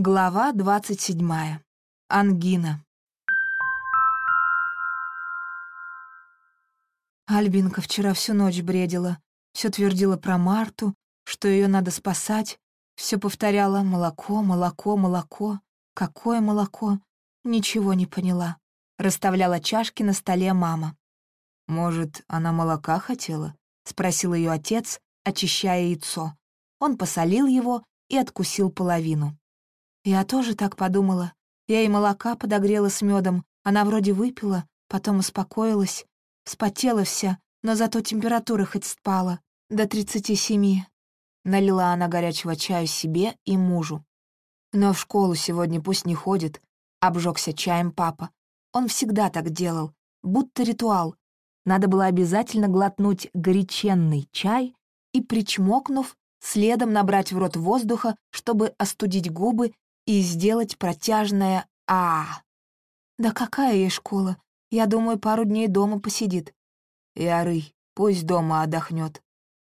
Глава двадцать седьмая. Ангина. Альбинка вчера всю ночь бредила, все твердила про Марту, что ее надо спасать, все повторяла «молоко, молоко, молоко». Какое молоко? Ничего не поняла. Расставляла чашки на столе мама. «Может, она молока хотела?» — спросил ее отец, очищая яйцо. Он посолил его и откусил половину. Я тоже так подумала. Я и молока подогрела с медом. Она вроде выпила, потом успокоилась. Вспотела вся, но зато температура хоть спала. До тридцати семи. Налила она горячего чаю себе и мужу. Но в школу сегодня пусть не ходит. Обжегся чаем папа. Он всегда так делал, будто ритуал. Надо было обязательно глотнуть горяченный чай и, причмокнув, следом набрать в рот воздуха, чтобы остудить губы и сделать протяжное «а». Да какая ей школа? Я думаю, пару дней дома посидит. Ярый, пусть дома отдохнет.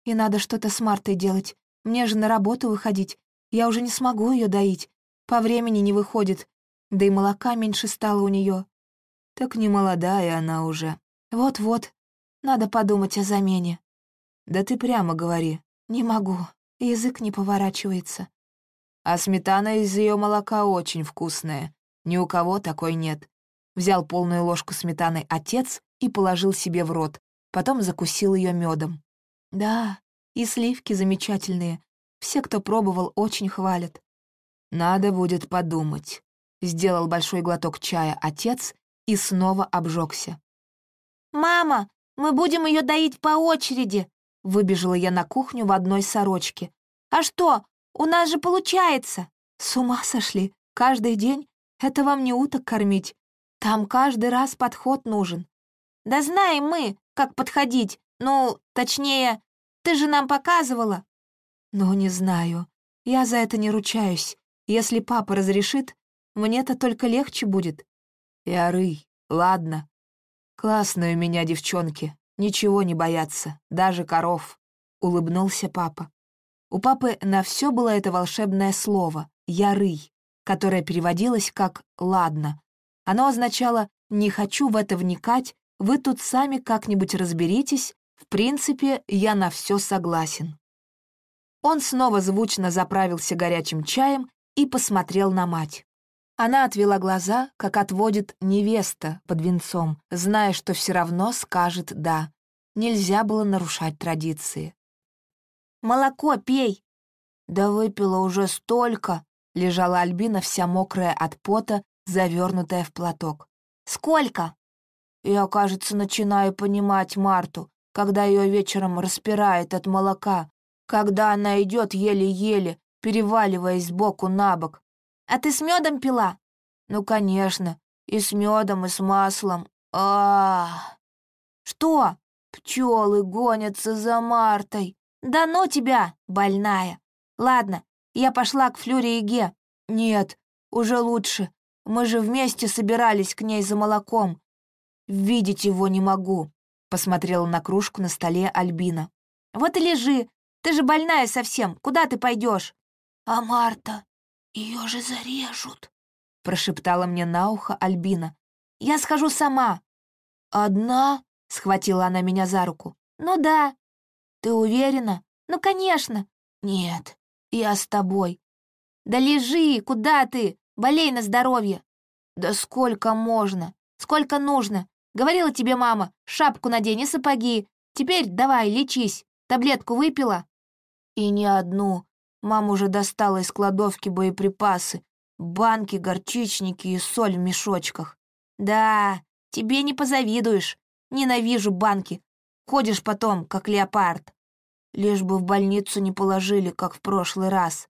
И надо что-то с Мартой делать. Мне же на работу выходить. Я уже не смогу ее доить. По времени не выходит. Да и молока меньше стало у нее. Так не молодая она уже. Вот-вот. Надо подумать о замене. Да ты прямо говори. Не могу. Язык не поворачивается. А сметана из ее молока очень вкусная. Ни у кого такой нет. Взял полную ложку сметаны отец и положил себе в рот, потом закусил ее медом. Да, и сливки замечательные. Все, кто пробовал, очень хвалят. Надо будет подумать. Сделал большой глоток чая отец и снова обжегся. «Мама, мы будем ее доить по очереди!» Выбежала я на кухню в одной сорочке. «А что, у нас же получается!» «С ума сошли! Каждый день? Это вам не уток кормить. Там каждый раз подход нужен». «Да знаем мы, как подходить. Ну, точнее, ты же нам показывала». «Ну, не знаю. Я за это не ручаюсь. Если папа разрешит, мне-то только легче будет». «Яры, ладно. Классные у меня девчонки. Ничего не боятся, даже коров», — улыбнулся папа. У папы на все было это волшебное слово «ярый», которое переводилось как «ладно». Оно означало «не хочу в это вникать, вы тут сами как-нибудь разберитесь, в принципе, я на все согласен». Он снова звучно заправился горячим чаем и посмотрел на мать. Она отвела глаза, как отводит невеста под венцом, зная, что все равно скажет «да». Нельзя было нарушать традиции. Молоко пей!» «Да выпила уже столько!» — лежала Альбина вся мокрая от пота, завернутая в платок. «Сколько?» Я, кажется, начинаю понимать Марту, когда ее вечером распирает от молока, когда она идет еле-еле, переваливаясь сбоку на бок. «А ты с медом пила?» «Ну, конечно, и с медом, и с маслом. а, -а, -а. «Что?» «Пчелы гонятся за Мартой. «Да ну тебя, больная! Ладно, я пошла к Флюре и Ге». «Нет, уже лучше. Мы же вместе собирались к ней за молоком. Видеть его не могу», — посмотрела на кружку на столе Альбина. «Вот и лежи. Ты же больная совсем. Куда ты пойдешь? «А Марта, ее же зарежут», — прошептала мне на ухо Альбина. «Я схожу сама». «Одна?» — схватила она меня за руку. «Ну да, ты уверена? Ну, конечно. Нет, я с тобой. Да лежи, куда ты? Болей на здоровье. Да сколько можно? Сколько нужно? Говорила тебе мама, шапку надень и сапоги. Теперь давай, лечись. Таблетку выпила? И не одну. Мама уже достала из кладовки боеприпасы. Банки, горчичники и соль в мешочках. Да, тебе не позавидуешь. Ненавижу банки. Ходишь потом, как леопард. Лишь бы в больницу не положили, как в прошлый раз.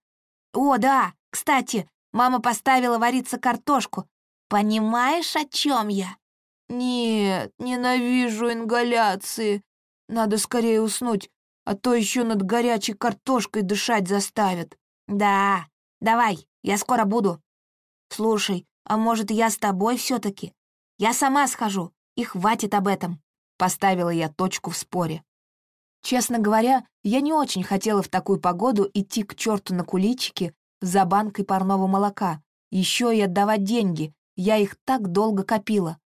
О, да, кстати, мама поставила вариться картошку. Понимаешь, о чем я? Нет, ненавижу ингаляции. Надо скорее уснуть, а то еще над горячей картошкой дышать заставят. Да, давай, я скоро буду. Слушай, а может, я с тобой все-таки? Я сама схожу, и хватит об этом. Поставила я точку в споре. Честно говоря, я не очень хотела в такую погоду идти к черту на куличики, за банкой парного молока. Еще и отдавать деньги. Я их так долго копила.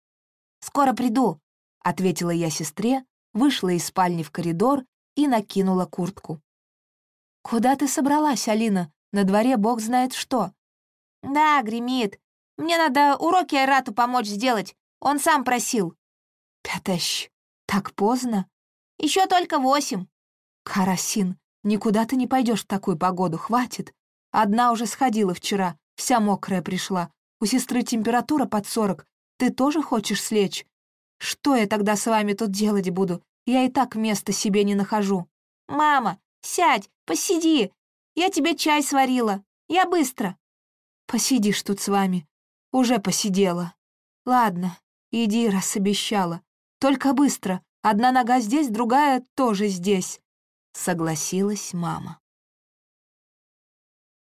«Скоро приду», — ответила я сестре, вышла из спальни в коридор и накинула куртку. «Куда ты собралась, Алина? На дворе бог знает что». «Да, гремит. Мне надо уроки Айрату помочь сделать. Он сам просил». «Пятащ, так поздно?» Еще только восемь». «Карасин, никуда ты не пойдешь в такую погоду, хватит. Одна уже сходила вчера, вся мокрая пришла. У сестры температура под сорок. Ты тоже хочешь слечь? Что я тогда с вами тут делать буду? Я и так места себе не нахожу». «Мама, сядь, посиди. Я тебе чай сварила. Я быстро». «Посидишь тут с вами. Уже посидела. Ладно, иди, раз обещала. Только быстро. Одна нога здесь, другая тоже здесь», — согласилась мама.